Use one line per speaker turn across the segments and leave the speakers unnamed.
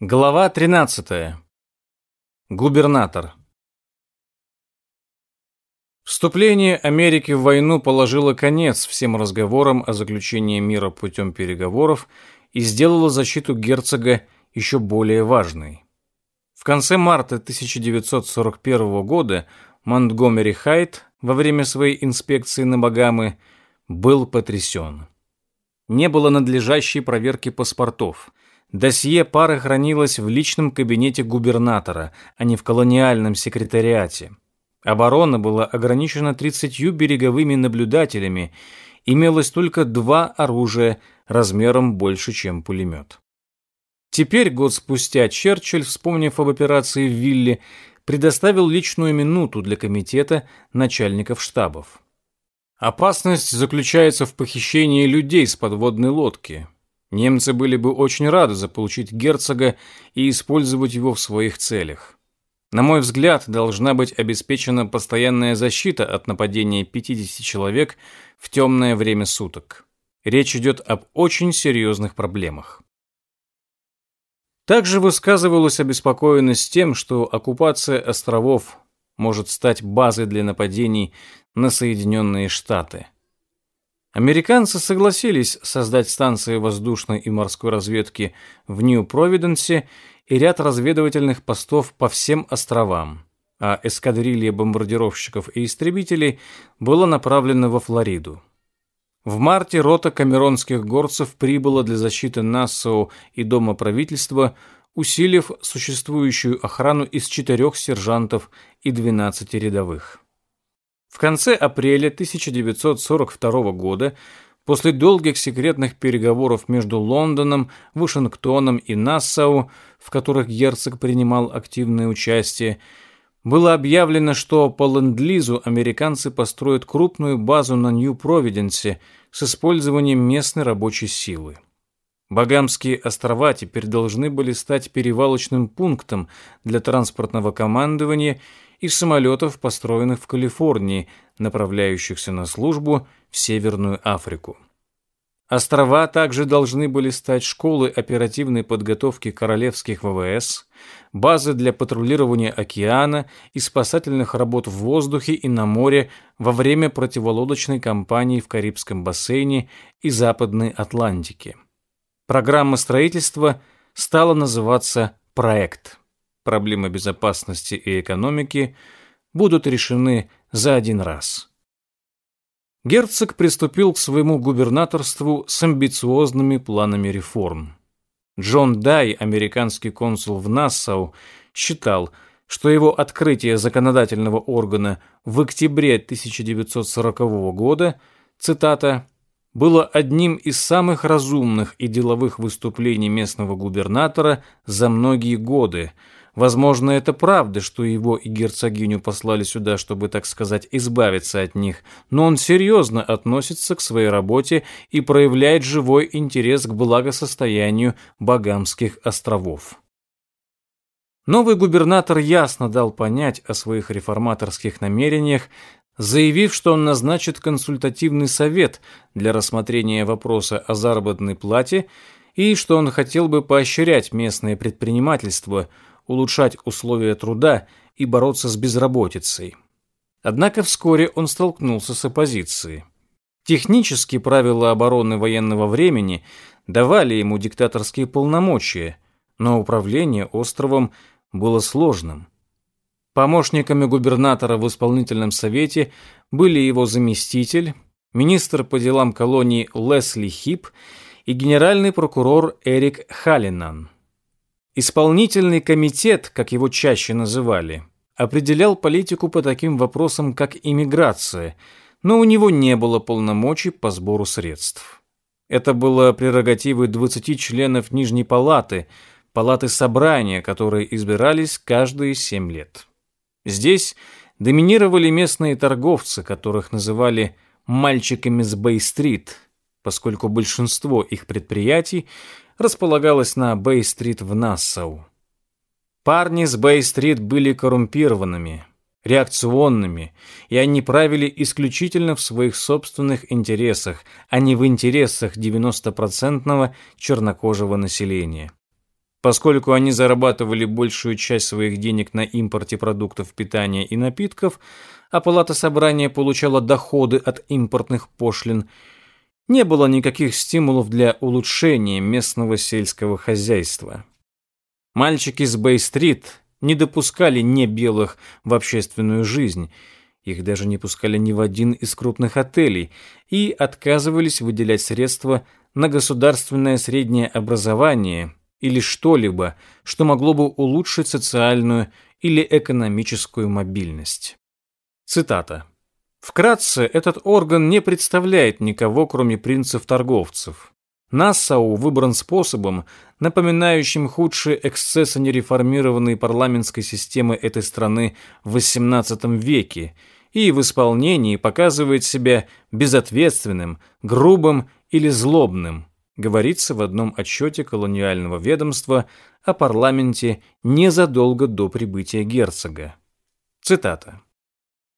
Глава 13. Губернатор. Вступление Америки в войну положило конец всем разговорам о заключении мира путем переговоров и сделало защиту герцога еще более важной. В конце марта 1941 года Монтгомери Хайт во время своей инспекции на Багамы был потрясен. Не было надлежащей проверки паспортов – Досье пары хранилось в личном кабинете губернатора, а не в колониальном секретариате. Оборона была ограничена 30 береговыми наблюдателями, имелось только два оружия размером больше, чем пулемет. Теперь, год спустя, Черчилль, вспомнив об операции в Вилле, предоставил личную минуту для комитета начальников штабов. Опасность заключается в похищении людей с подводной лодки. Немцы были бы очень рады заполучить герцога и использовать его в своих целях. На мой взгляд, должна быть обеспечена постоянная защита от нападения 50 человек в темное время суток. Речь идет об очень серьезных проблемах. Также высказывалась обеспокоенность тем, что оккупация островов может стать базой для нападений на Соединенные Штаты – Американцы согласились создать станции воздушной и морской разведки в Нью-Провиденсе и ряд разведывательных постов по всем островам, а эскадрилья бомбардировщиков и истребителей была направлена во Флориду. В марте рота камеронских горцев прибыла для защиты Нассау и Дома правительства, усилив существующую охрану из четырех сержантов и 12 рядовых. В конце апреля 1942 года, после долгих секретных переговоров между Лондоном, Вашингтоном и Нассау, в которых герцог принимал активное участие, было объявлено, что по ленд-лизу американцы построят крупную базу на Нью-Провиденсе с использованием местной рабочей силы. Багамские острова теперь должны были стать перевалочным пунктом для транспортного командования и самолетов, построенных в Калифорнии, направляющихся на службу в Северную Африку. Острова также должны были стать школой оперативной подготовки королевских ВВС, базы для патрулирования океана и спасательных работ в воздухе и на море во время противолодочной кампании в Карибском бассейне и Западной Атлантике. Программа строительства стала называться «Проект» проблемы безопасности и экономики будут решены за один раз. Герцог приступил к своему губернаторству с амбициозными планами реформ. Джон Дай, американский консул в Нассау, считал, что его открытие законодательного органа в октябре 1940 года, цитата, было одним из самых разумных и деловых выступлений местного губернатора за многие годы – Возможно, это правда, что его и герцогиню послали сюда, чтобы, так сказать, избавиться от них, но он серьезно относится к своей работе и проявляет живой интерес к благосостоянию Багамских островов. Новый губернатор ясно дал понять о своих реформаторских намерениях, заявив, что он назначит консультативный совет для рассмотрения вопроса о заработной плате и что он хотел бы поощрять местное предпринимательство – улучшать условия труда и бороться с безработицей. Однако вскоре он столкнулся с оппозицией. Технически правила обороны военного времени давали ему диктаторские полномочия, но управление островом было сложным. Помощниками губернатора в исполнительном совете были его заместитель, министр по делам колонии Лесли Хип и генеральный прокурор Эрик Халлинан. Исполнительный комитет, как его чаще называли, определял политику по таким вопросам, как иммиграция, но у него не было полномочий по сбору средств. Это было прерогативой 20 членов Нижней палаты, палаты собрания, которые избирались каждые 7 лет. Здесь доминировали местные торговцы, которых называли «мальчиками с Бэй-стрит», поскольку большинство их предприятий располагалась на Бэй-стрит в Нассау. Парни с Бэй-стрит были коррумпированными, реакционными, и они правили исключительно в своих собственных интересах, а не в интересах 90-процентного чернокожего населения. Поскольку они зарабатывали большую часть своих денег на импорте продуктов питания и напитков, а палата собрания получала доходы от импортных пошлин, не было никаких стимулов для улучшения местного сельского хозяйства. Мальчики с Бэй-стрит не допускали небелых в общественную жизнь, их даже не пускали ни в один из крупных отелей и отказывались выделять средства на государственное среднее образование или что-либо, что могло бы улучшить социальную или экономическую мобильность. Цитата. Вкратце, этот орган не представляет никого, кроме принцев-торговцев. Нассау выбран способом, напоминающим худшие эксцессы нереформированной парламентской системы этой страны в XVIII веке и в исполнении показывает себя безответственным, грубым или злобным, говорится в одном отчете колониального ведомства о парламенте незадолго до прибытия герцога. Цитата.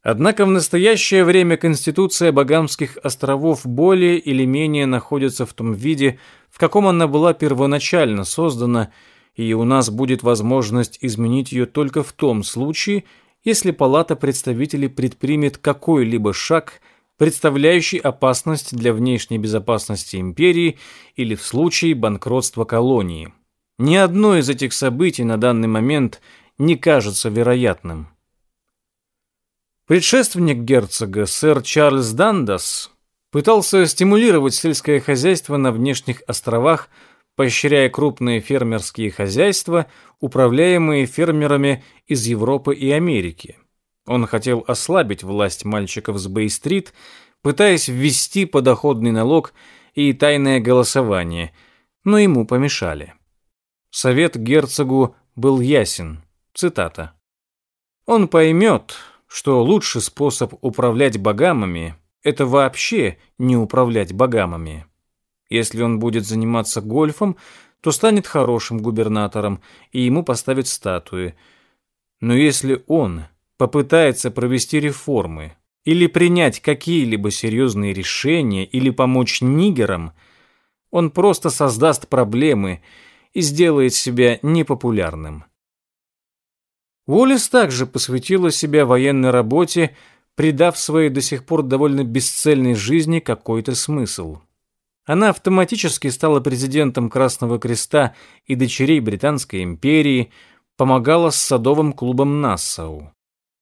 Однако в настоящее время Конституция Багамских островов более или менее находится в том виде, в каком она была первоначально создана, и у нас будет возможность изменить ее только в том случае, если Палата представителей предпримет какой-либо шаг, представляющий опасность для внешней безопасности империи или в случае банкротства колонии. Ни одно из этих событий на данный момент не кажется вероятным. Предшественник герцога, сэр Чарльз Дандас, пытался стимулировать сельское хозяйство на внешних островах, поощряя крупные фермерские хозяйства, управляемые фермерами из Европы и Америки. Он хотел ослабить власть мальчиков с Бэй-стрит, пытаясь ввести подоходный налог и тайное голосование, но ему помешали. Совет герцогу был ясен. Цитата. «Он поймет, что лучший способ управлять богамами – это вообще не управлять богамами. Если он будет заниматься гольфом, то станет хорошим губернатором, и ему поставят статуи. Но если он попытается провести реформы или принять какие-либо серьезные решения или помочь нигерам, он просто создаст проблемы и сделает себя непопулярным. Уоллес также посвятила себя военной работе, придав своей до сих пор довольно бесцельной жизни какой-то смысл. Она автоматически стала президентом Красного Креста и дочерей Британской империи, помогала с садовым клубом Нассау.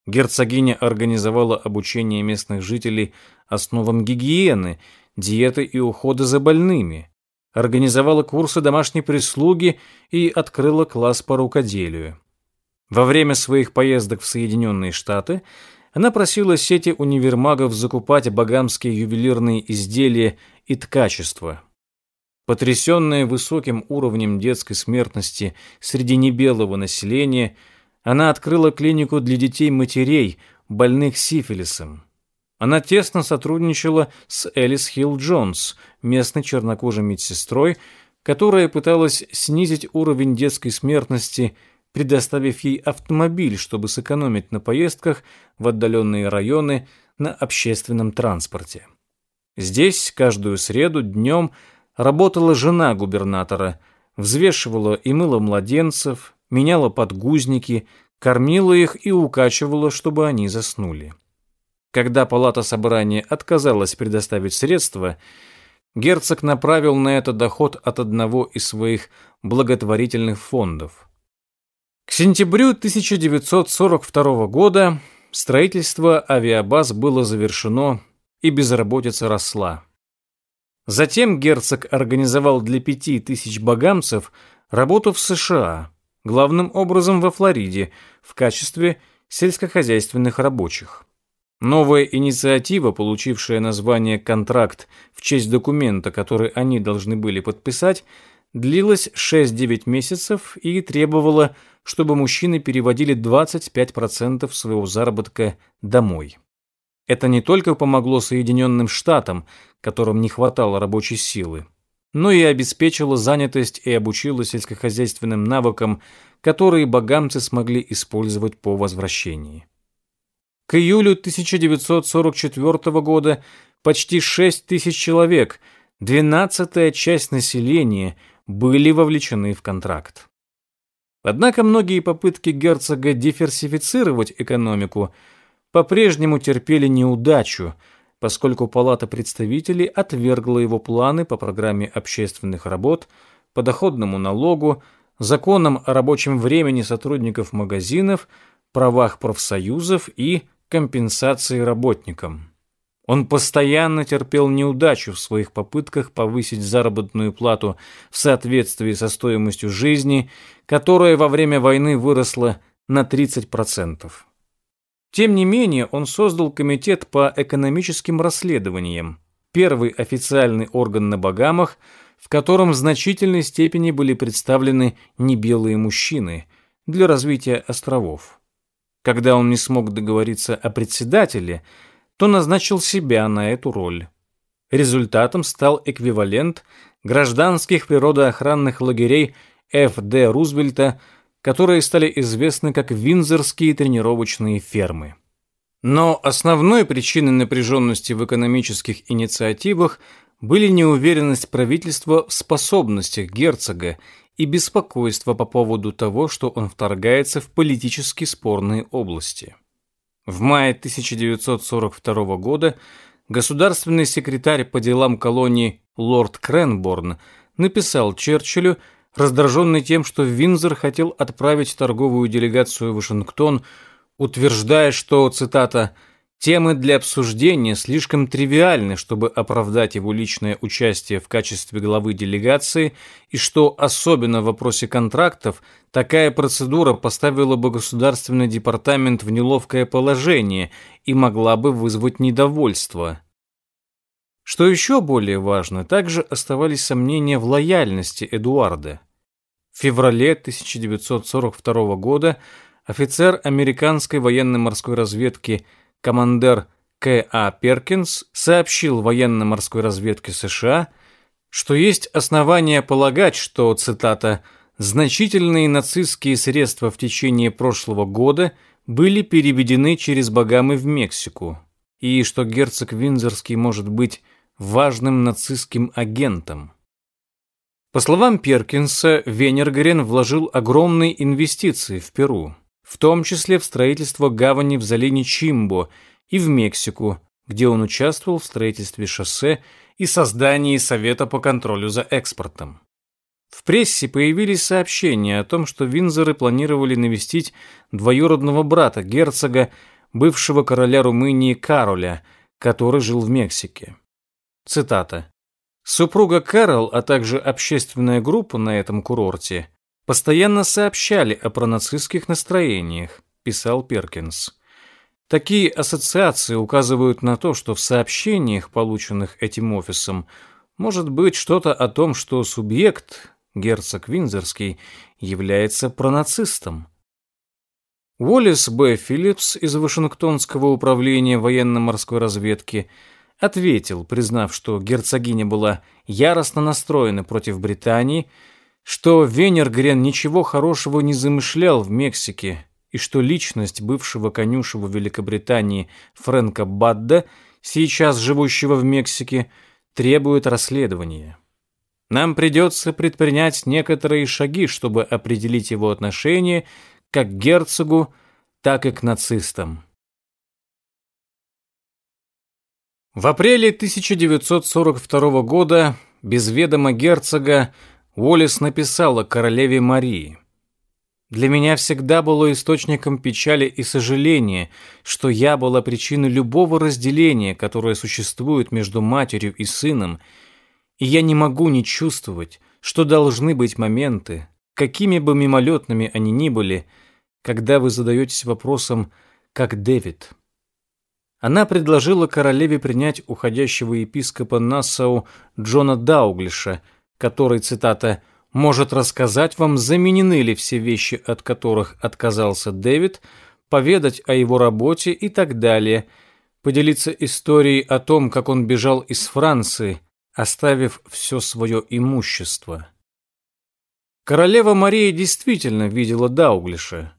Герцогиня организовала обучение местных жителей основам гигиены, диеты и ухода за больными, организовала курсы домашней прислуги и открыла класс по рукоделию. Во время своих поездок в Соединенные Штаты она просила сети универмагов закупать багамские ювелирные изделия и ткачество. Потрясенная высоким уровнем детской смертности среди небелого населения, она открыла клинику для детей-матерей, больных сифилисом. Она тесно сотрудничала с Элис Хилл Джонс, местной чернокожей медсестрой, которая пыталась снизить уровень детской смертности предоставив ей автомобиль, чтобы сэкономить на поездках в отдаленные районы на общественном транспорте. Здесь каждую среду днем работала жена губернатора, взвешивала и мыла младенцев, меняла подгузники, кормила их и укачивала, чтобы они заснули. Когда палата собрания отказалась предоставить средства, герцог направил на это доход от одного из своих благотворительных фондов. К сентябрю 1942 года строительство авиабаз было завершено и безработица росла. Затем герцог организовал для пяти тысяч багамцев работу в США, главным образом во Флориде, в качестве сельскохозяйственных рабочих. Новая инициатива, получившая название «Контракт» в честь документа, который они должны были подписать, длилась 6-9 месяцев и требовала, чтобы мужчины переводили 25% своего заработка домой. Это не только помогло Соединенным Штатам, которым не хватало рабочей силы, но и обеспечило занятость и обучило сельскохозяйственным навыкам, которые богамцы смогли использовать по возвращении. К июлю 1944 года почти 6 тысяч человек, двенадцатая часть населения – были вовлечены в контракт. Однако многие попытки герцога диверсифицировать экономику по-прежнему терпели неудачу, поскольку Палата представителей отвергла его планы по программе общественных работ, подоходному налогу, законам о рабочем времени сотрудников магазинов, правах профсоюзов и компенсации работникам. Он постоянно терпел неудачу в своих попытках повысить заработную плату в соответствии со стоимостью жизни, которая во время войны выросла на 30%. Тем не менее, он создал комитет по экономическим расследованиям, первый официальный орган на Багамах, в котором в значительной степени были представлены небелые мужчины для развития островов. Когда он не смог договориться о председателе – то назначил себя на эту роль. Результатом стал эквивалент гражданских природоохранных лагерей Ф.Д. Рузвельта, которые стали известны как Винзорские тренировочные фермы. Но основной причиной напряженности в экономических инициативах были неуверенность правительства в способностях герцога и беспокойство по поводу того, что он вторгается в политически спорные области. В мае 1942 года государственный секретарь по делам колонии лорд Кренборн написал Черчиллю, раздраженный тем, что Винзор хотел отправить торговую делегацию в Вашингтон, утверждая, что, цитата, Темы для обсуждения слишком тривиальны, чтобы оправдать его личное участие в качестве главы делегации, и что, особенно в вопросе контрактов, такая процедура поставила бы Государственный департамент в неловкое положение и могла бы вызвать недовольство. Что еще более важно, также оставались сомнения в лояльности Эдуарда. В феврале 1942 года офицер американской военно-морской разведки командир К.А. Перкинс сообщил военно-морской разведке США, что есть основания полагать, что, цитата, «значительные нацистские средства в течение прошлого года были переведены через Багамы в Мексику, и что герцог Винзорский может быть важным нацистским агентом». По словам Перкинса, Венергрен вложил огромные инвестиции в Перу в том числе в строительство гавани в заливе Чимбо и в Мексику, где он участвовал в строительстве шоссе и создании Совета по контролю за экспортом. В прессе появились сообщения о том, что Винзоры планировали навестить двоюродного брата герцога, бывшего короля Румынии Кароля, который жил в Мексике. Цитата. Супруга Кэрол, а также общественная группа на этом курорте постоянно сообщали о пронацистских настроениях, писал Перкинс. Такие ассоциации указывают на то, что в сообщениях, полученных этим офисом, может быть что-то о том, что субъект, герцог Винзерский, является пронацистом. Уоллес Б. Филлипс из Вашингтонского управления военно-морской разведки ответил, признав, что герцогиня была яростно настроена против Британии, что Венергрен ничего хорошего не замышлял в Мексике и что личность бывшего конюшева Великобритании Фрэнка Бадда, сейчас живущего в Мексике, требует расследования. Нам придется предпринять некоторые шаги, чтобы определить его отношение как к герцогу, так и к нацистам. В апреле 1942 года без ведома герцога Уоллес написала королеве Марии. «Для меня всегда было источником печали и сожаления, что я была причиной любого разделения, которое существует между матерью и сыном, и я не могу не чувствовать, что должны быть моменты, какими бы мимолетными они ни были, когда вы задаетесь вопросом «как Дэвид?». Она предложила королеве принять уходящего епископа Нассау Джона Дауглиша – который, цитата, «может рассказать вам, заменены ли все вещи, от которых отказался Дэвид, поведать о его работе и так далее, поделиться историей о том, как он бежал из Франции, оставив все свое имущество». Королева Мария действительно видела Дауглиша,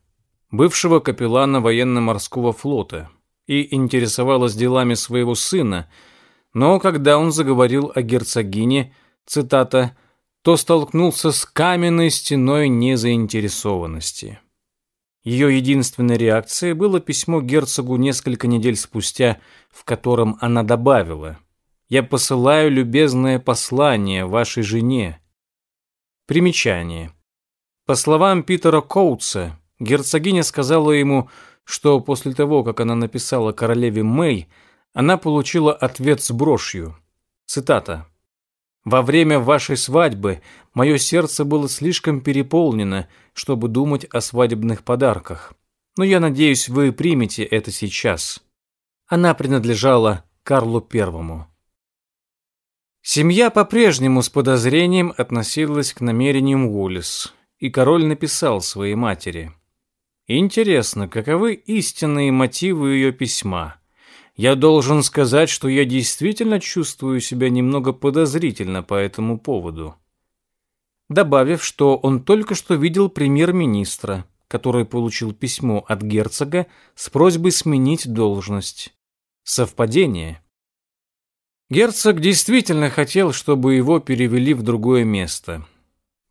бывшего капеллана военно-морского флота, и интересовалась делами своего сына, но когда он заговорил о герцогине – цитата, то столкнулся с каменной стеной незаинтересованности. Ее единственной реакцией было письмо герцогу несколько недель спустя, в котором она добавила «Я посылаю любезное послание вашей жене». Примечание. По словам Питера Коутса, герцогиня сказала ему, что после того, как она написала королеве Мэй, она получила ответ с брошью. Цитата. «Во время вашей свадьбы мое сердце было слишком переполнено, чтобы думать о свадебных подарках. Но я надеюсь, вы примете это сейчас». Она принадлежала Карлу Первому. Семья по-прежнему с подозрением относилась к намерениям Уоллес, и король написал своей матери. Интересно, каковы истинные мотивы ее письма? Я должен сказать, что я действительно чувствую себя немного подозрительно по этому поводу. Добавив, что он только что видел премьер-министра, который получил письмо от герцога с просьбой сменить должность. Совпадение? Герцог действительно хотел, чтобы его перевели в другое место –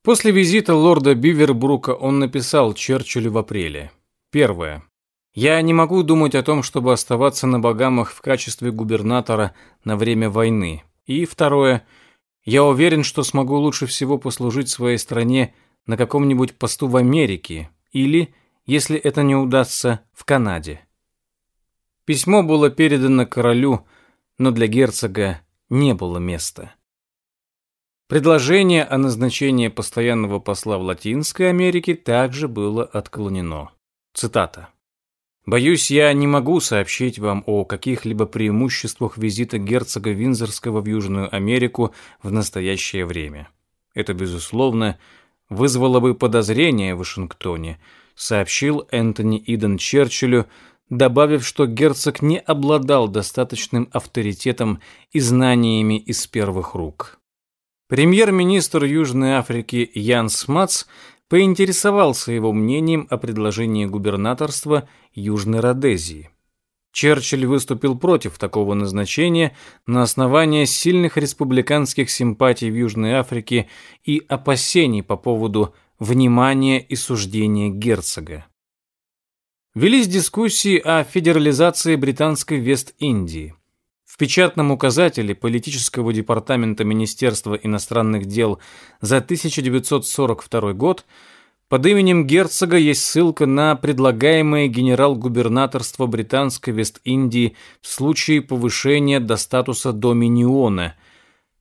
После визита лорда Бивербрука он написал Черчиллю в апреле. Первое. Я не могу думать о том, чтобы оставаться на Багамах в качестве губернатора на время войны. И второе. Я уверен, что смогу лучше всего послужить своей стране на каком-нибудь посту в Америке или, если это не удастся, в Канаде. Письмо было передано королю, но для герцога не было места. Предложение о назначении постоянного посла в Латинской Америке также было отклонено. Цитата. «Боюсь, я не могу сообщить вам о каких-либо преимуществах визита герцога Винзорского в Южную Америку в настоящее время. Это, безусловно, вызвало бы подозрение в Вашингтоне», сообщил Энтони Иден Черчиллю, добавив, что герцог не обладал достаточным авторитетом и знаниями из первых рук. Премьер-министр Южной Африки Ян Смац поинтересовался его мнением о предложении губернаторства Южной Родезии. Черчилль выступил против такого назначения на основании сильных республиканских симпатий в Южной Африке и опасений по поводу внимания и суждения герцога. Велись дискуссии о федерализации британской Вест-Индии. В печатном указателе политического департамента Министерства иностранных дел за 1942 год под именем герцога есть ссылка на предлагаемое генерал-губернаторство британской Вест-Индии в случае повышения до статуса доминиона,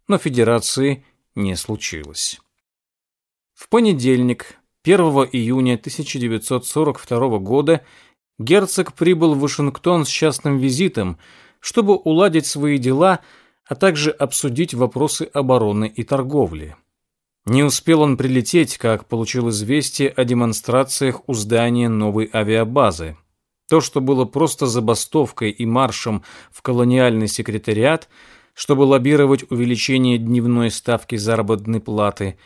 но федерации не случилось. В понедельник, 1 июня 1942 года, герцог прибыл в Вашингтон с частным визитом – чтобы уладить свои дела, а также обсудить вопросы обороны и торговли. Не успел он прилететь, как получил известие о демонстрациях у здания новой авиабазы. То, что было просто забастовкой и маршем в колониальный секретариат, чтобы лоббировать увеличение дневной ставки заработной платы,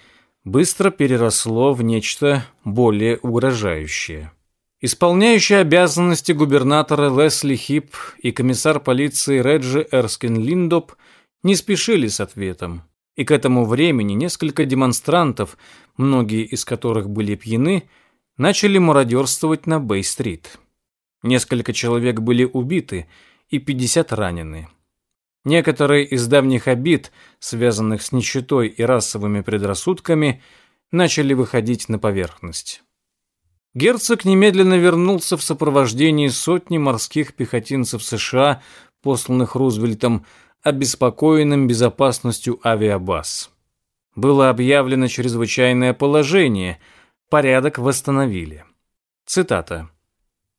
быстро переросло в нечто более угрожающее. Исполняющий обязанности губернатора Лесли Хип и комиссар полиции Реджи Эрскин Линдоп не спешили с ответом, и к этому времени несколько демонстрантов, многие из которых были пьяны, начали мародерствовать на Бэй-стрит. Несколько человек были убиты и 50 ранены. Некоторые из давних обид, связанных с нищетой и расовыми предрассудками, начали выходить на поверхность. Герцог немедленно вернулся в сопровождении сотни морских пехотинцев США, посланных Рузвельтом, обеспокоенным безопасностью авиабаз. Было объявлено чрезвычайное положение, порядок восстановили. Цитата.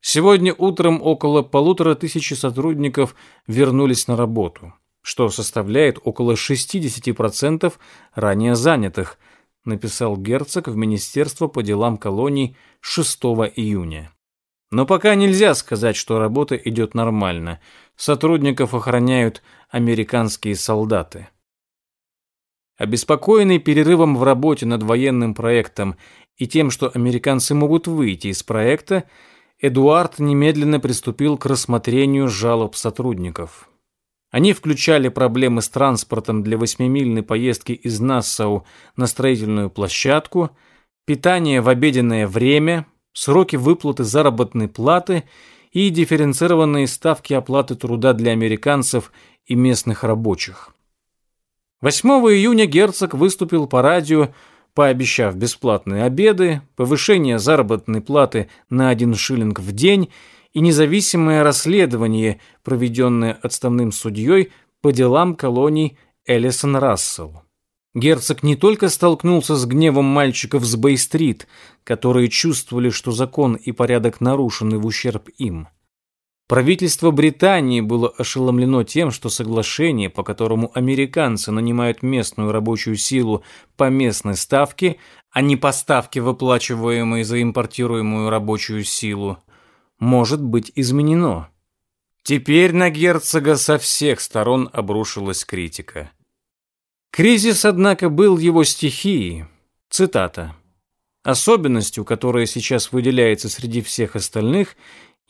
«Сегодня утром около полутора тысячи сотрудников вернулись на работу, что составляет около 60% ранее занятых – написал герцог в Министерство по делам колоний 6 июня. Но пока нельзя сказать, что работа идет нормально. Сотрудников охраняют американские солдаты. Обеспокоенный перерывом в работе над военным проектом и тем, что американцы могут выйти из проекта, Эдуард немедленно приступил к рассмотрению жалоб сотрудников. Они включали проблемы с транспортом для восьмимильной поездки из Нассау на строительную площадку, питание в обеденное время, сроки выплаты заработной платы и дифференцированные ставки оплаты труда для американцев и местных рабочих. 8 июня герцог выступил по радио, пообещав бесплатные обеды, повышение заработной платы на один шиллинг в день и независимое расследование, проведенное отставным судьей по делам колоний Эллисон Рассел. Герцог не только столкнулся с гневом мальчиков с Бэй-стрит, которые чувствовали, что закон и порядок нарушены в ущерб им. Правительство Британии было ошеломлено тем, что соглашение, по которому американцы нанимают местную рабочую силу по местной ставке, а не по ставке, выплачиваемой за импортируемую рабочую силу, может быть изменено. Теперь на герцога со всех сторон обрушилась критика. Кризис, однако, был его стихией. Цитата. Особенностью, которая сейчас выделяется среди всех остальных,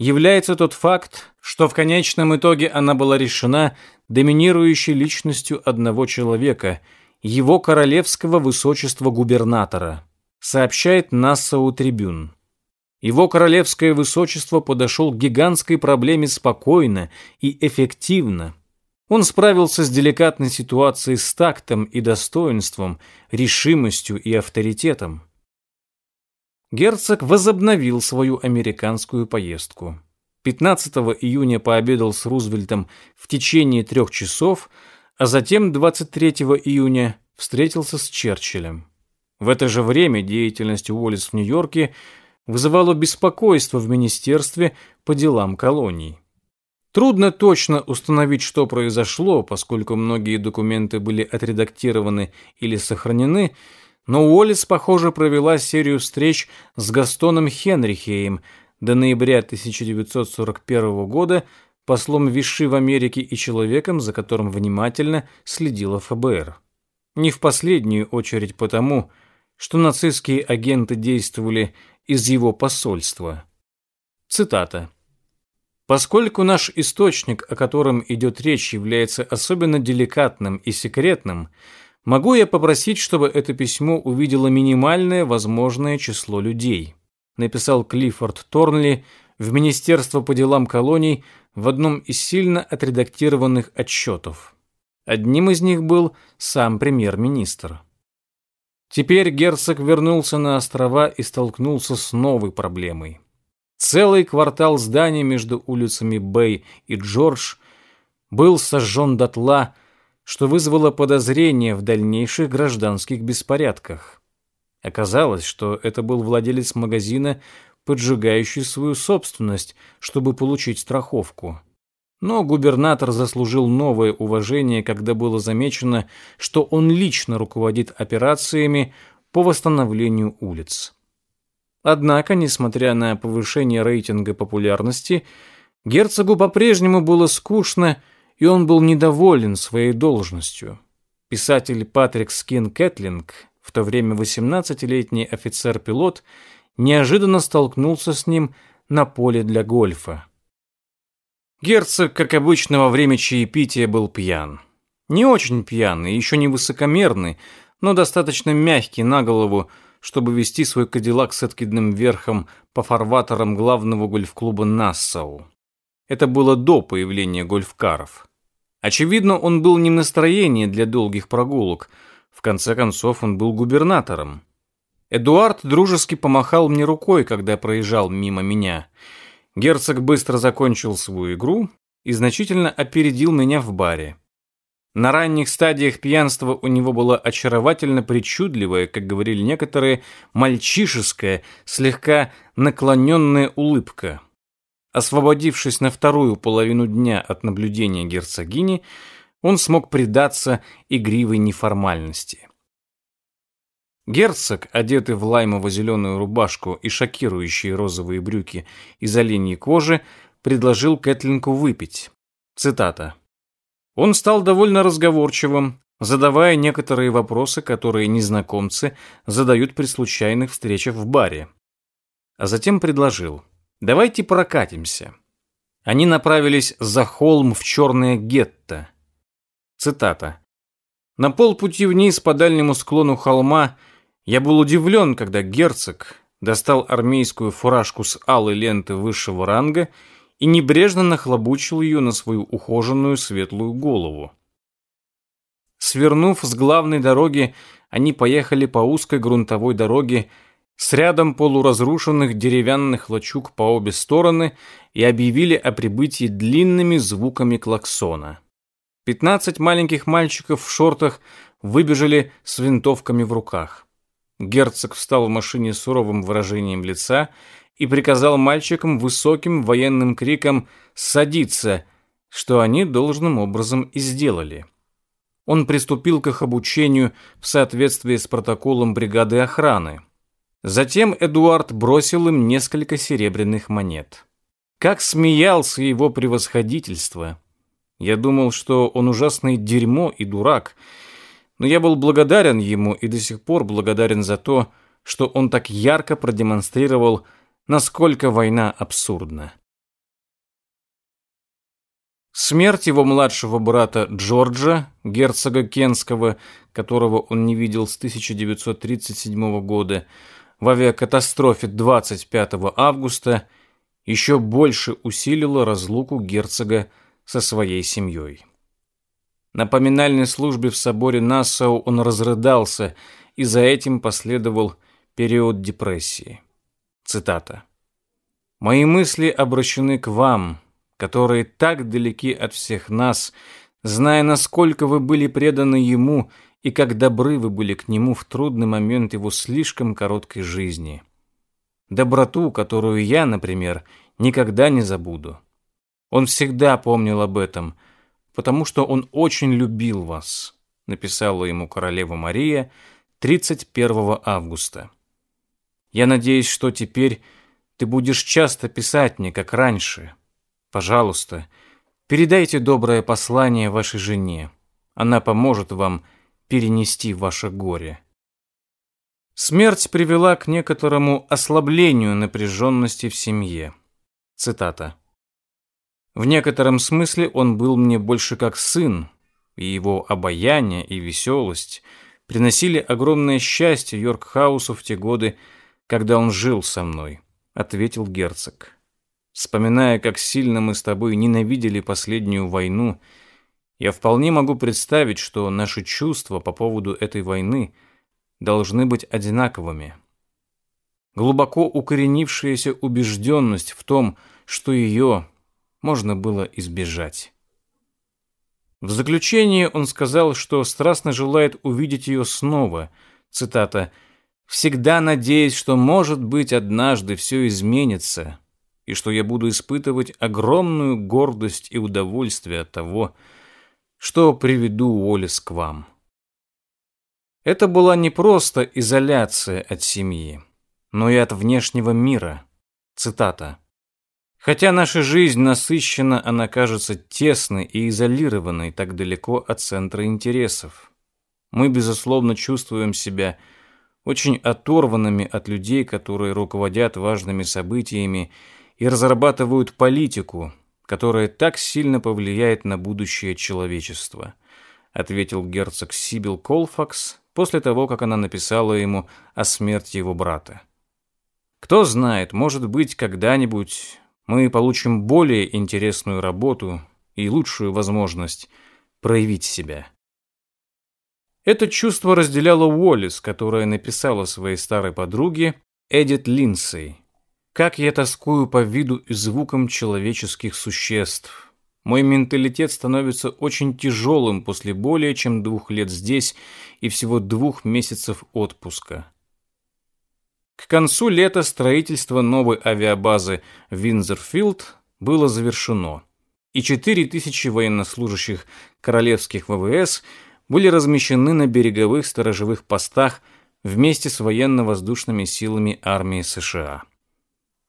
является тот факт, что в конечном итоге она была решена доминирующей личностью одного человека, его королевского высочества губернатора, сообщает Нассау Трибюн. Его королевское высочество подошел к гигантской проблеме спокойно и эффективно. Он справился с деликатной ситуацией с тактом и достоинством, решимостью и авторитетом. Герцог возобновил свою американскую поездку. 15 июня пообедал с Рузвельтом в течение трех часов, а затем 23 июня встретился с Черчиллем. В это же время деятельность Уоллес в Нью-Йорке – вызывало беспокойство в Министерстве по делам колоний. Трудно точно установить, что произошло, поскольку многие документы были отредактированы или сохранены, но Уоллес, похоже, провела серию встреч с Гастоном Хенрихеем до ноября 1941 года послом Виши в Америке и человеком, за которым внимательно следила ФБР. Не в последнюю очередь потому, что нацистские агенты действовали из его посольства. Цитата. Поскольку наш источник, о котором идет речь, является особенно деликатным и секретным, могу я попросить, чтобы это письмо увидело минимальное возможное число людей, написал Клиффорд Торнли в Министерство по делам колоний в одном из сильно отредактированных отчетов. Одним из них был сам премьер-министр. Теперь герцог вернулся на острова и столкнулся с новой проблемой. Целый квартал зданий между улицами Бэй и Джордж был сожжен дотла, что вызвало подозрение в дальнейших гражданских беспорядках. Оказалось, что это был владелец магазина, поджигающий свою собственность, чтобы получить страховку. Но губернатор заслужил новое уважение, когда было замечено, что он лично руководит операциями по восстановлению улиц. Однако, несмотря на повышение рейтинга популярности, герцогу по-прежнему было скучно, и он был недоволен своей должностью. Писатель Патрик Скин Кэтлинг, в то время 18-летний офицер-пилот, неожиданно столкнулся с ним на поле для гольфа. Герцог, как обычно, во время чаепития был пьян. Не очень пьяный, еще не высокомерный, но достаточно мягкий на голову, чтобы вести свой кадиллак с откидным верхом по фарватерам главного гольф-клуба Нассау. Это было до появления гольфкаров. Очевидно, он был не в настроении для долгих прогулок. В конце концов, он был губернатором. Эдуард дружески помахал мне рукой, когда проезжал мимо меня – Герцог быстро закончил свою игру и значительно опередил меня в баре. На ранних стадиях пьянства у него была очаровательно причудливая, как говорили некоторые, мальчишеская, слегка наклоненная улыбка. Освободившись на вторую половину дня от наблюдения герцогини, он смог предаться игривой неформальности. Герцог, одетый в лаймово-зеленую рубашку и шокирующие розовые брюки из оленьей кожи, предложил Кэтлинку выпить. Цитата. Он стал довольно разговорчивым, задавая некоторые вопросы, которые незнакомцы задают при случайных встречах в баре. А затем предложил «давайте прокатимся». Они направились за холм в черное гетто. Цитата. «На полпути вниз по дальнему склону холма я был удивлен, когда герцог достал армейскую фуражку с алой ленты высшего ранга и небрежно нахлобучил ее на свою ухоженную светлую голову. Свернув с главной дороги, они поехали по узкой грунтовой дороге с рядом полуразрушенных деревянных лачуг по обе стороны и объявили о прибытии длинными звуками клаксона. Пятнадцать маленьких мальчиков в шортах выбежали с винтовками в руках. Герцог встал в машине с суровым выражением лица и приказал мальчикам высоким военным криком «садиться», что они должным образом и сделали он приступил к их обучению в соответствии с протоколом бригады охраны. Затем Эдуард бросил им несколько серебряных монет. Как смеялся его превосходительство! Я думал, что он ужасное дерьмо и дурак, но я был благодарен ему и до сих пор благодарен за то, что он так ярко продемонстрировал, насколько война абсурдна. Смерть его младшего брата Джорджа, герцога Кенского, которого он не видел с 1937 года, в авиакатастрофе 25 августа еще больше усилила разлуку герцога со своей семьей. На поминальной службе в соборе Нассау он разрыдался, и за этим последовал период депрессии. Цитата. «Мои мысли обращены к вам, которые так далеки от всех нас, зная, насколько вы были преданы Ему и как добры вы были к Нему в трудный момент Его слишком короткой жизни. Доброту, которую я, например, никогда не забуду. Он всегда помнил об этом, потому что он очень любил вас, написала ему королева Мария 31 августа. Я надеюсь, что теперь ты будешь часто писать мне, как раньше, Пожалуйста, передайте доброе послание вашей жене. Она поможет вам перенести ваше горе. Смерть привела к некоторому ослаблению напряженности в семье. Цитата. В некотором смысле он был мне больше как сын, и его обаяние и веселость приносили огромное счастье Йоркхаусу в те годы, когда он жил со мной, ответил герцог. Вспоминая, как сильно мы с тобой ненавидели последнюю войну, я вполне могу представить, что наши чувства по поводу этой войны должны быть одинаковыми. Глубоко укоренившаяся убежденность в том, что ее можно было избежать. В заключение он сказал, что страстно желает увидеть ее снова. Цитата «Всегда надеясь, что, может быть, однажды все изменится, и что я буду испытывать огромную гордость и удовольствие от того, что приведу Уоллес к вам. Это была не просто изоляция от семьи, но и от внешнего мира. Цитата. Хотя наша жизнь насыщена, она кажется тесной и изолированной так далеко от центра интересов. Мы, безусловно, чувствуем себя очень оторванными от людей, которые руководят важными событиями и разрабатывают политику, которая так сильно повлияет на будущее человечества, ответил герцог Сибил Колфакс после того, как она написала ему о смерти его брата. Кто знает, может быть, когда-нибудь мы получим более интересную работу и лучшую возможность проявить себя. Это чувство разделяла Уоллес, которая написала своей старой подруге Эдит Линдсей, как я тоскую по виду и звукам человеческих существ. Мой менталитет становится очень тяжелым после более чем двух лет здесь и всего двух месяцев отпуска. К концу лета строительство новой авиабазы Винзерфилд было завершено, и 4000 военнослужащих королевских ВВС были размещены на береговых сторожевых постах вместе с военно-воздушными силами армии США.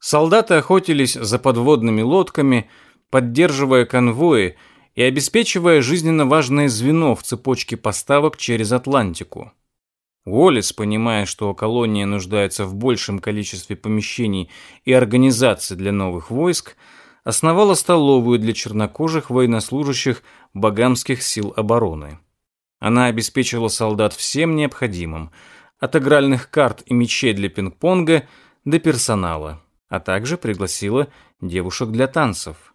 Солдаты охотились за подводными лодками, поддерживая конвои и обеспечивая жизненно важное звено в цепочке поставок через Атлантику. Уоллес, понимая, что колония нуждается в большем количестве помещений и организаций для новых войск, основала столовую для чернокожих военнослужащих Багамских сил обороны. Она обеспечила солдат всем необходимым, от игральных карт и мечей для пинг-понга до персонала, а также пригласила девушек для танцев.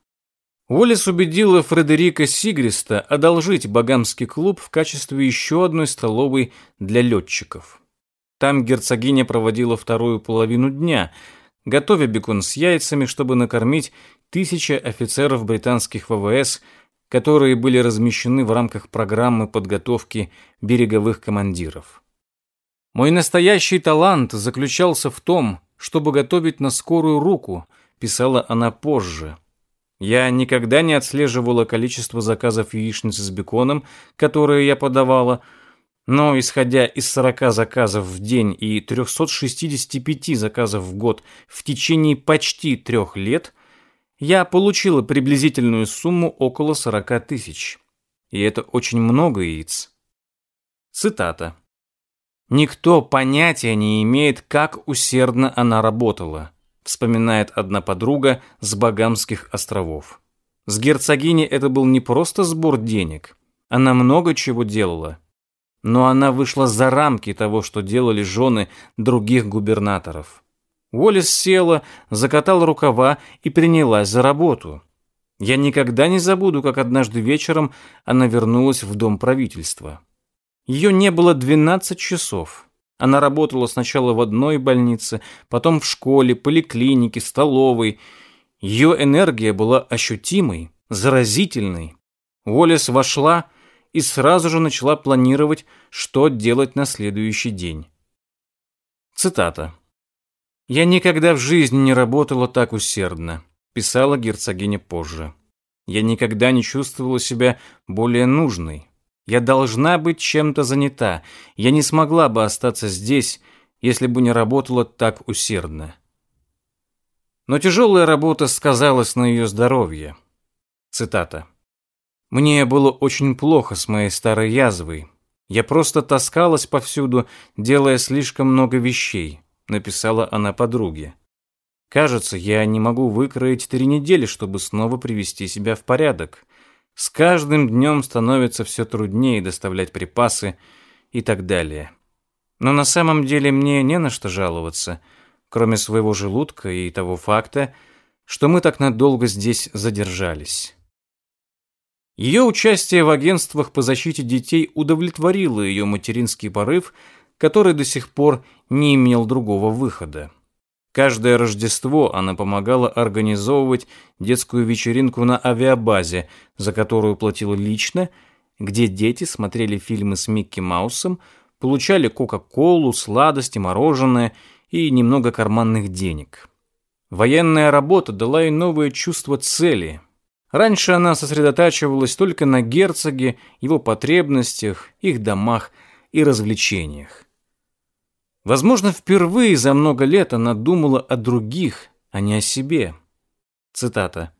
Уоллес убедила Фредерика Сигриста одолжить Багамский клуб в качестве еще одной столовой для летчиков. Там герцогиня проводила вторую половину дня, готовя бекон с яйцами, чтобы накормить тысячи офицеров британских ВВС, которые были размещены в рамках программы подготовки береговых командиров. Мой настоящий талант заключался в том, чтобы готовить на скорую руку, писала она позже. Я никогда не отслеживала количество заказов яичницы с беконом, которые я подавала, но исходя из 40 заказов в день и 365 заказов в год в течение почти трех лет, я получила приблизительную сумму около 40 тысяч. И это очень много яиц. Цитата. «Никто понятия не имеет, как усердно она работала», вспоминает одна подруга с Багамских островов. С герцогини это был не просто сбор денег. Она много чего делала но она вышла за рамки того, что делали жены других губернаторов. Уоллес села, закатала рукава и принялась за работу. Я никогда не забуду, как однажды вечером она вернулась в дом правительства. Ее не было 12 часов. Она работала сначала в одной больнице, потом в школе, поликлинике, столовой. Ее энергия была ощутимой, заразительной. Уоллес вошла и сразу же начала планировать, что делать на следующий день. Цитата. «Я никогда в жизни не работала так усердно», писала герцогиня позже. «Я никогда не чувствовала себя более нужной. Я должна быть чем-то занята. Я не смогла бы остаться здесь, если бы не работала так усердно». Но тяжелая работа сказалась на ее здоровье. Цитата. Мне было очень плохо с моей старой язвой. Я просто таскалась повсюду, делая слишком много вещей, написала она подруге. Кажется, я не могу выкроить три недели, чтобы снова привести себя в порядок. С каждым днем становится все труднее доставлять припасы и так далее. Но на самом деле мне не на что жаловаться, кроме своего желудка и того факта, что мы так надолго здесь задержались. Ее участие в агентствах по защите детей удовлетворило ее материнский порыв, который до сих пор не имел другого выхода. Каждое Рождество она помогала организовывать детскую вечеринку на авиабазе, за которую платила лично, где дети смотрели фильмы с Микки Маусом, получали Кока-Колу, сладости, мороженое и немного карманных денег. Военная работа дала ей новое чувство цели, Раньше она сосредотачивалась только на герцоге, его потребностях, их домах и развлечениях. Возможно, впервые за много лет она думала о других, а не о себе. Цитата.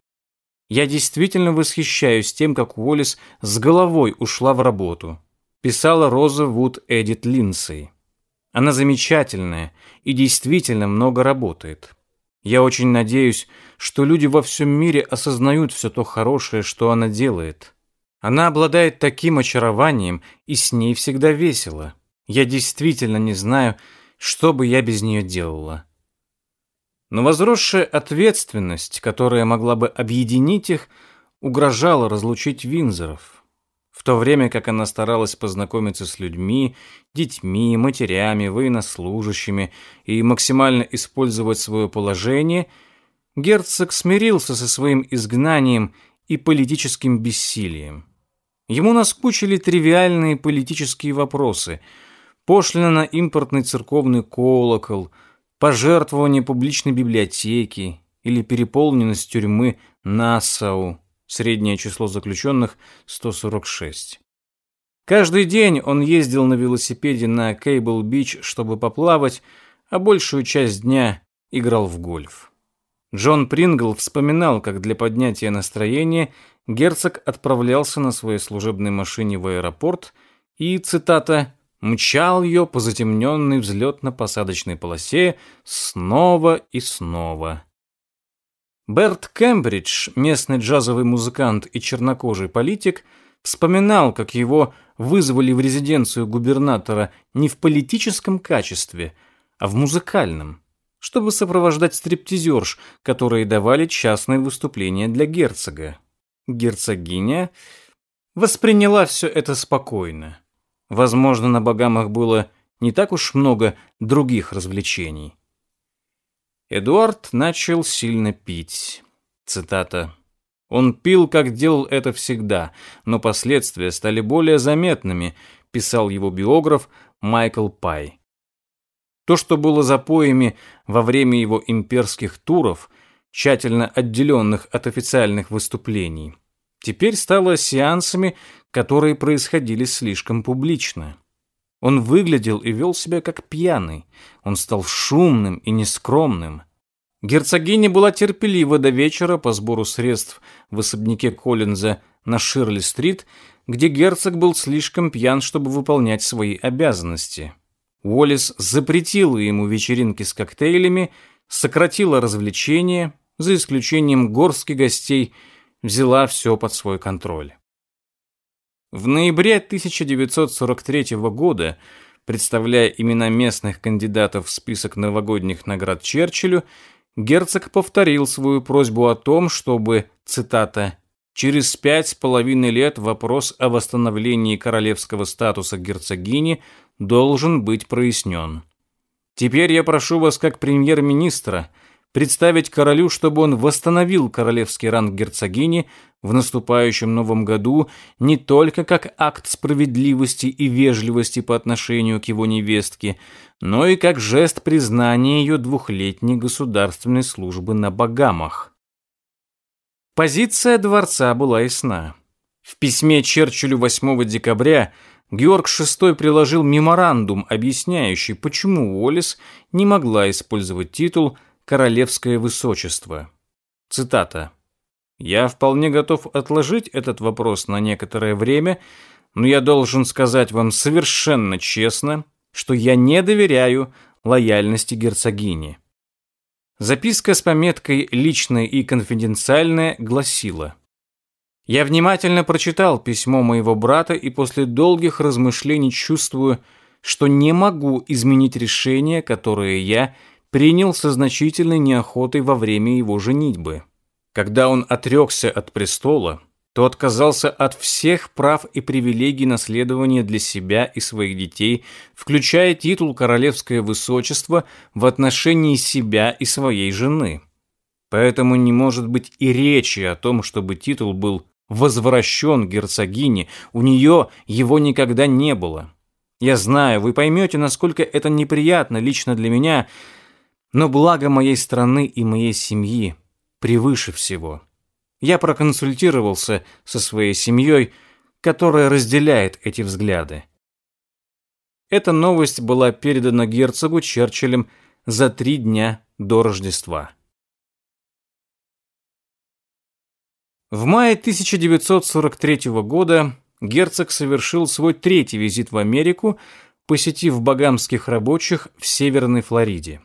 «Я действительно восхищаюсь тем, как Уоллес с головой ушла в работу», писала Роза Вуд Эдит Линдсей. Она замечательная и действительно много работает. Я очень надеюсь, что люди во всем мире осознают все то хорошее, что она делает. Она обладает таким очарованием, и с ней всегда весело. Я действительно не знаю, что бы я без нее делала. Но возросшая ответственность, которая могла бы объединить их, угрожала разлучить Винзоров в то время как она старалась познакомиться с людьми, детьми, матерями, военнослужащими и максимально использовать свое положение, герцог смирился со своим изгнанием и политическим бессилием. Ему наскучили тривиальные политические вопросы, пошлина на импортный церковный колокол, пожертвование публичной библиотеки или переполненность тюрьмы Нассау. Среднее число заключенных – 146. Каждый день он ездил на велосипеде на Кейбл-Бич, чтобы поплавать, а большую часть дня играл в гольф. Джон Прингл вспоминал, как для поднятия настроения герцог отправлялся на своей служебной машине в аэропорт и, цитата, «мчал ее по затемненной взлетно-посадочной полосе снова и снова». Берт Кембридж, местный джазовый музыкант и чернокожий политик, вспоминал, как его вызвали в резиденцию губернатора не в политическом качестве, а в музыкальном, чтобы сопровождать стриптизерш, которые давали частные выступления для герцога. Герцогиня восприняла все это спокойно. Возможно, на Багамах было не так уж много других развлечений. Эдуард начал сильно пить. Цитата. «Он пил, как делал это всегда, но последствия стали более заметными», писал его биограф Майкл Пай. То, что было запоями во время его имперских туров, тщательно отделенных от официальных выступлений, теперь стало сеансами, которые происходили слишком публично. Он выглядел и вел себя как пьяный. Он стал шумным и нескромным. Герцогиня была терпелива до вечера по сбору средств в особняке Коллинза на Ширли-стрит, где герцог был слишком пьян, чтобы выполнять свои обязанности. Уоллес запретила ему вечеринки с коктейлями, сократила развлечения, за исключением горстки гостей, взяла все под свой контроль. В ноябре 1943 года, представляя имена местных кандидатов в список новогодних наград Черчиллю, герцог повторил свою просьбу о том, чтобы, цитата, «через пять с половиной лет вопрос о восстановлении королевского статуса герцогини должен быть прояснен. Теперь я прошу вас как премьер-министра – представить королю, чтобы он восстановил королевский ранг герцогини в наступающем новом году не только как акт справедливости и вежливости по отношению к его невестке, но и как жест признания ее двухлетней государственной службы на Багамах. Позиция дворца была ясна. В письме Черчиллю 8 декабря Георг VI приложил меморандум, объясняющий, почему Уоллес не могла использовать титул королевское высочество. Цитата. «Я вполне готов отложить этот вопрос на некоторое время, но я должен сказать вам совершенно честно, что я не доверяю лояльности герцогини». Записка с пометкой «Личное и конфиденциальное» гласила «Я внимательно прочитал письмо моего брата и после долгих размышлений чувствую, что не могу изменить решение, которое я принял со значительной неохотой во время его женитьбы. Когда он отрекся от престола, то отказался от всех прав и привилегий наследования для себя и своих детей, включая титул королевское высочество в отношении себя и своей жены. Поэтому не может быть и речи о том, чтобы титул был возвращен герцогине, у нее его никогда не было. Я знаю, вы поймете, насколько это неприятно лично для меня – но благо моей страны и моей семьи превыше всего. Я проконсультировался со своей семьей, которая разделяет эти взгляды. Эта новость была передана герцогу Черчиллем за три дня до Рождества. В мае 1943 года герцог совершил свой третий визит в Америку, посетив багамских рабочих в Северной Флориде.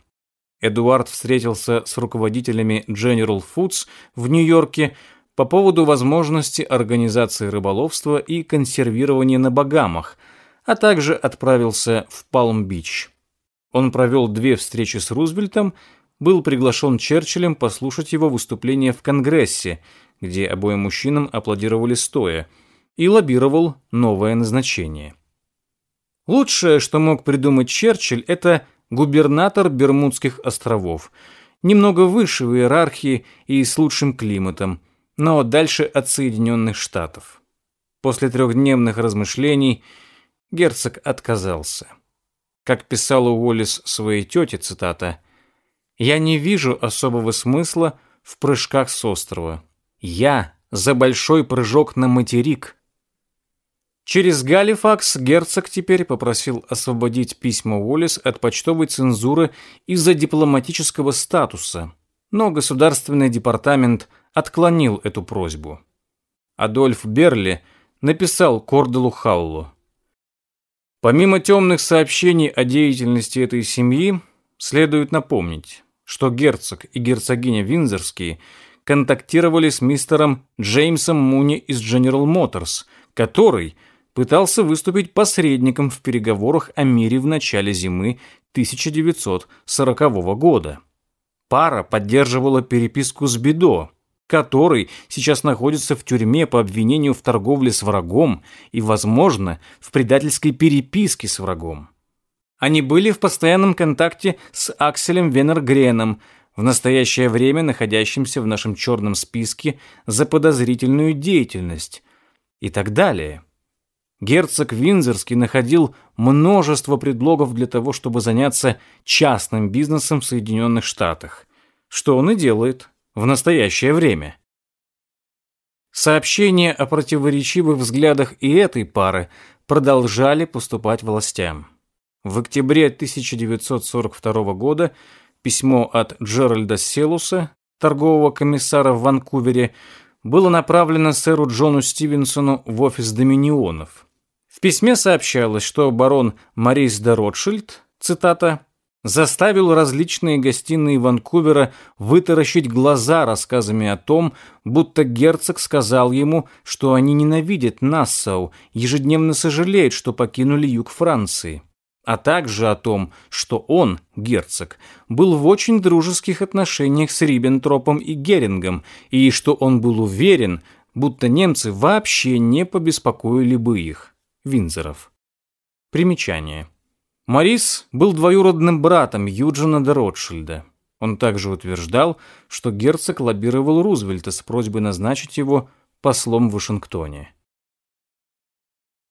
Эдуард встретился с руководителями General Foods в Нью-Йорке по поводу возможности организации рыболовства и консервирования на Багамах, а также отправился в Палм-Бич. Он провел две встречи с Рузвельтом, был приглашен Черчиллем послушать его выступление в Конгрессе, где обоим мужчинам аплодировали стоя, и лоббировал новое назначение. Лучшее, что мог придумать Черчилль, это губернатор Бермудских островов, немного выше в иерархии и с лучшим климатом, но дальше от Соединенных Штатов. После трехдневных размышлений герцог отказался. Как писал Уоллес своей тете, цитата, «Я не вижу особого смысла в прыжках с острова. Я за большой прыжок на материк». Через Галифакс герцог теперь попросил освободить письма Уоллес от почтовой цензуры из-за дипломатического статуса, но Государственный департамент отклонил эту просьбу. Адольф Берли написал Корделу Халлу. Помимо темных сообщений о деятельности этой семьи, следует напомнить, что герцог и герцогиня Винзорские, контактировали с мистером Джеймсом Муни из General Motors, который пытался выступить посредником в переговорах о мире в начале зимы 1940 года. Пара поддерживала переписку с Бидо, который сейчас находится в тюрьме по обвинению в торговле с врагом и, возможно, в предательской переписке с врагом. Они были в постоянном контакте с Акселем Венергреном, в настоящее время находящимся в нашем черном списке за подозрительную деятельность и так далее. Герцог Винзерский находил множество предлогов для того, чтобы заняться частным бизнесом в Соединенных Штатах, что он и делает в настоящее время. Сообщения о противоречивых взглядах и этой пары продолжали поступать властям. В октябре 1942 года письмо от Джеральда Селуса, торгового комиссара в Ванкувере, было направлено сэру Джону Стивенсону в офис Доминионов. Письме сообщалось, что барон Морис де Ротшильд, цитата, заставил различные гостиные Ванкувера вытаращить глаза рассказами о том, будто герцог сказал ему, что они ненавидят Нассау, ежедневно сожалеют, что покинули юг Франции, а также о том, что он, герцог, был в очень дружеских отношениях с Риббентропом и Герингом, и что он был уверен, будто немцы вообще не побеспокоили бы их, Винзоров. Примечание. Морис был двоюродным братом Юджина де Ротшильда. Он также утверждал, что герцог лоббировал Рузвельта с просьбой назначить его послом в Вашингтоне.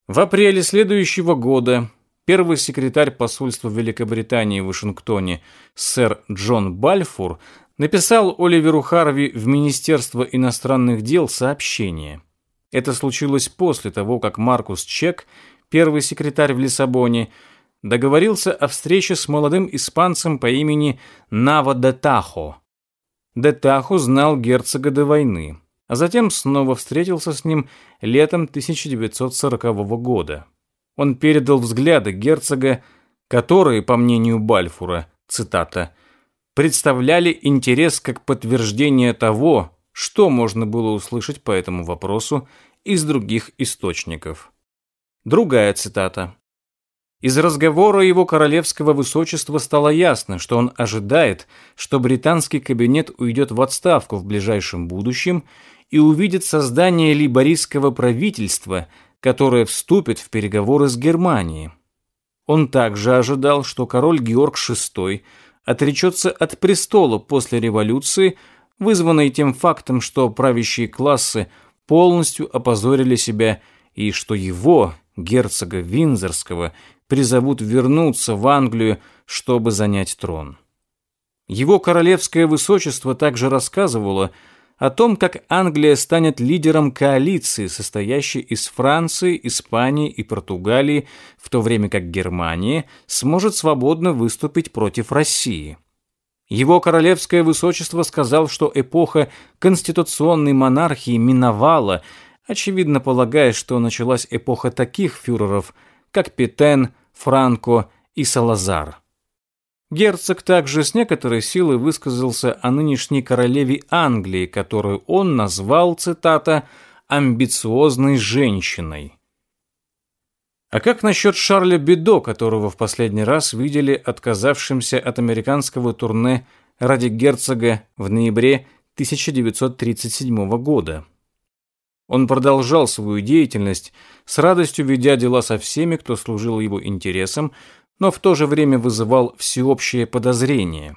В апреле следующего года первый секретарь посольства Великобритании в Вашингтоне сэр Джон Бальфур написал Оливеру Харви в Министерство иностранных дел сообщение. Это случилось после того, как Маркус Чек, первый секретарь в Лиссабоне, договорился о встрече с молодым испанцем по имени Нава де Тахо. Де Тахо знал герцога до войны, а затем снова встретился с ним летом 1940 года. Он передал взгляды герцога, которые, по мнению Бальфура, цитата, представляли интерес как подтверждение того, что можно было услышать по этому вопросу из других источников. Другая цитата. Из разговора его королевского высочества стало ясно, что он ожидает, что британский кабинет уйдет в отставку в ближайшем будущем и увидит создание либорийского правительства, которое вступит в переговоры с Германией. Он также ожидал, что король Георг VI отречется от престола после революции, вызванной тем фактом, что правящие классы полностью опозорили себя и что его, герцога Винзорского, призовут вернуться в Англию, чтобы занять трон. Его королевское высочество также рассказывало о том, как Англия станет лидером коалиции, состоящей из Франции, Испании и Португалии, в то время как Германия сможет свободно выступить против России. Его королевское высочество сказал, что эпоха конституционной монархии миновала, очевидно полагая, что началась эпоха таких фюреров, как Петен, Франко и Салазар. Герцог также с некоторой силой высказался о нынешней королеве Англии, которую он назвал, цитата, «амбициозной женщиной». А как насчет Шарля Бедо, которого в последний раз видели отказавшимся от американского турне ради герцога в ноябре 1937 года? Он продолжал свою деятельность, с радостью ведя дела со всеми, кто служил его интересам, но в то же время вызывал всеобщее подозрение.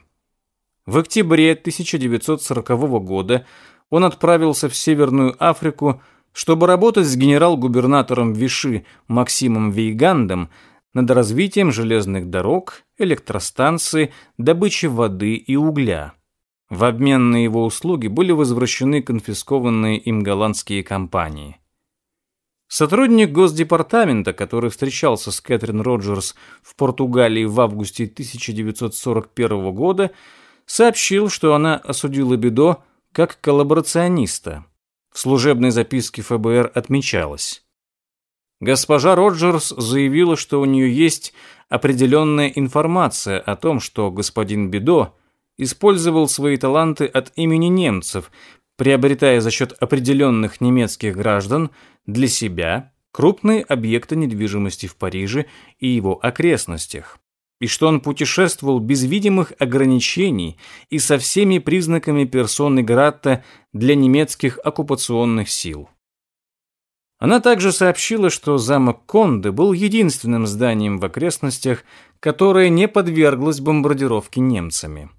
В октябре 1940 года он отправился в Северную Африку, чтобы работать с генерал-губернатором Виши Максимом Вейгандом над развитием железных дорог, электростанций, добычи воды и угля. В обмен на его услуги были возвращены конфискованные им голландские компании. Сотрудник Госдепартамента, который встречался с Кэтрин Роджерс в Португалии в августе 1941 года, сообщил, что она осудила Бедо как коллаборациониста. В служебной записке ФБР отмечалось. Госпожа Роджерс заявила, что у нее есть определенная информация о том, что господин Бедо – использовал свои таланты от имени немцев, приобретая за счет определенных немецких граждан для себя крупные объекты недвижимости в Париже и его окрестностях, и что он путешествовал без видимых ограничений и со всеми признаками персоны Гратта для немецких оккупационных сил. Она также сообщила, что замок Конде был единственным зданием в окрестностях, которое не подверглось бомбардировке немцами.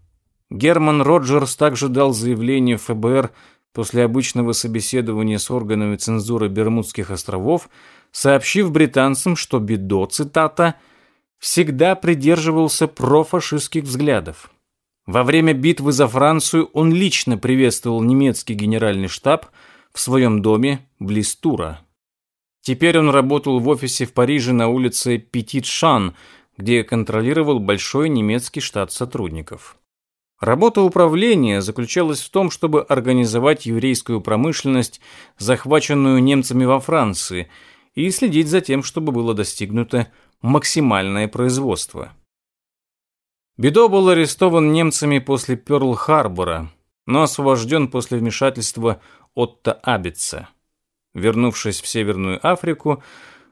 Герман Роджерс также дал заявление ФБР после обычного собеседования с органами цензуры Бермудских островов, сообщив британцам, что Бидо, цитата, «всегда придерживался профашистских взглядов». Во время битвы за Францию он лично приветствовал немецкий генеральный штаб в своем доме близ Тура. Теперь он работал в офисе в Париже на улице Петит-Шан, где контролировал большой немецкий штат сотрудников. Работа управления заключалась в том, чтобы организовать еврейскую промышленность, захваченную немцами во Франции, и следить за тем, чтобы было достигнуто максимальное производство. Бедо был арестован немцами после Пёрл-Харбора, но освобожден после вмешательства Отто Абица. Вернувшись в Северную Африку,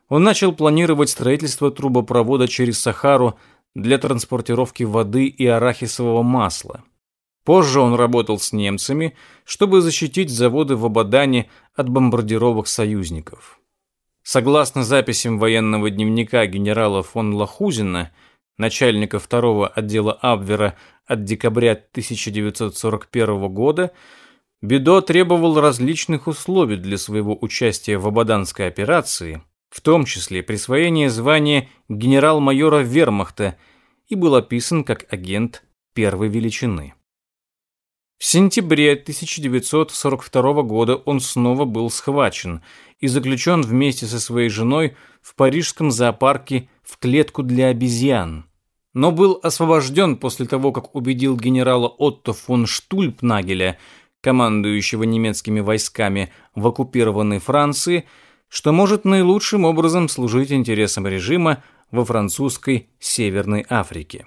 он начал планировать строительство трубопровода через Сахару для транспортировки воды и арахисового масла. Позже он работал с немцами, чтобы защитить заводы в Абадане от бомбардировок союзников. Согласно записям военного дневника генерала фон Лахузина, начальника второго отдела Абвера от декабря 1941 года, Бедо требовал различных условий для своего участия в Абаданской операции – в том числе присвоение звания генерал-майора вермахта и был описан как агент первой величины. В сентябре 1942 года он снова был схвачен и заключен вместе со своей женой в парижском зоопарке в клетку для обезьян, но был освобожден после того, как убедил генерала Отто фон Штульпнагеля, командующего немецкими войсками в оккупированной Франции, что может наилучшим образом служить интересам режима во французской Северной Африке.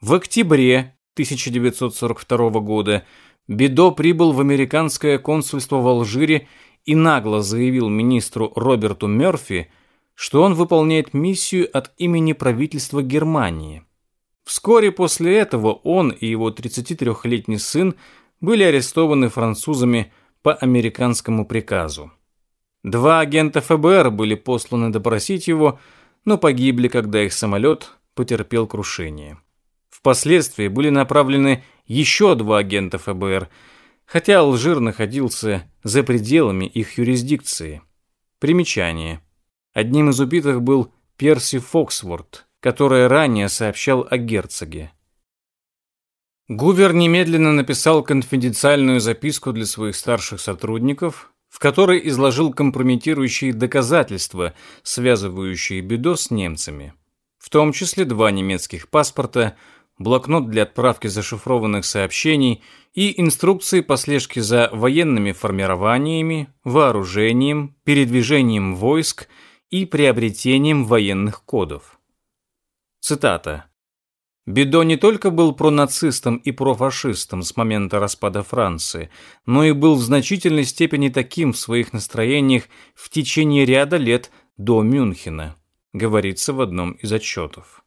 В октябре 1942 года Бидо прибыл в американское консульство в Алжире и нагло заявил министру Роберту Мёрфи, что он выполняет миссию от имени правительства Германии. Вскоре после этого он и его 33-летний сын были арестованы французами по американскому приказу. Два агента ФБР были посланы допросить его, но погибли, когда их самолет потерпел крушение. Впоследствии были направлены еще два агента ФБР, хотя Алжир находился за пределами их юрисдикции. Примечание. Одним из убитых был Перси Фоксворт, который ранее сообщал о герцоге. Гувер немедленно написал конфиденциальную записку для своих старших сотрудников, в которой изложил компрометирующие доказательства, связывающие Бедо с немцами, в том числе два немецких паспорта, блокнот для отправки зашифрованных сообщений и инструкции по слежке за военными формированиями, вооружением, передвижением войск и приобретением военных кодов. Цитата. Бидо не только был пронацистом и профашистом с момента распада Франции, но и был в значительной степени таким в своих настроениях в течение ряда лет до Мюнхена, говорится в одном из отчетов.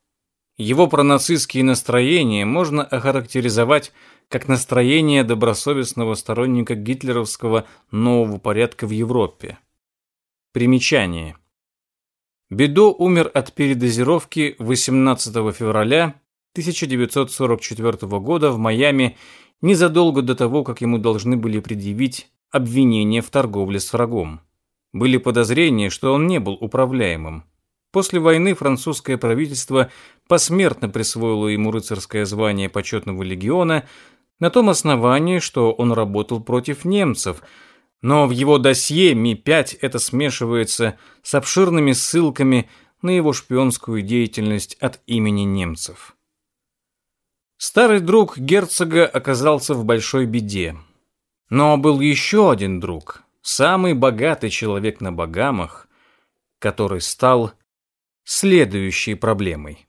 Его пронацистские настроения можно охарактеризовать как настроение добросовестного сторонника гитлеровского нового порядка в Европе. Примечание. Бедо умер от передозировки 18 февраля 1944 года в Майами незадолго до того, как ему должны были предъявить обвинение в торговле с врагом. Были подозрения, что он не был управляемым. После войны французское правительство посмертно присвоило ему рыцарское звание почетного легиона на том основании, что он работал против немцев, но в его досье Ми-5 это смешивается с обширными ссылками на его шпионскую деятельность от имени немцев. Старый друг герцога оказался в большой беде. Но был еще один друг, самый богатый человек на Багамах, который стал следующей проблемой.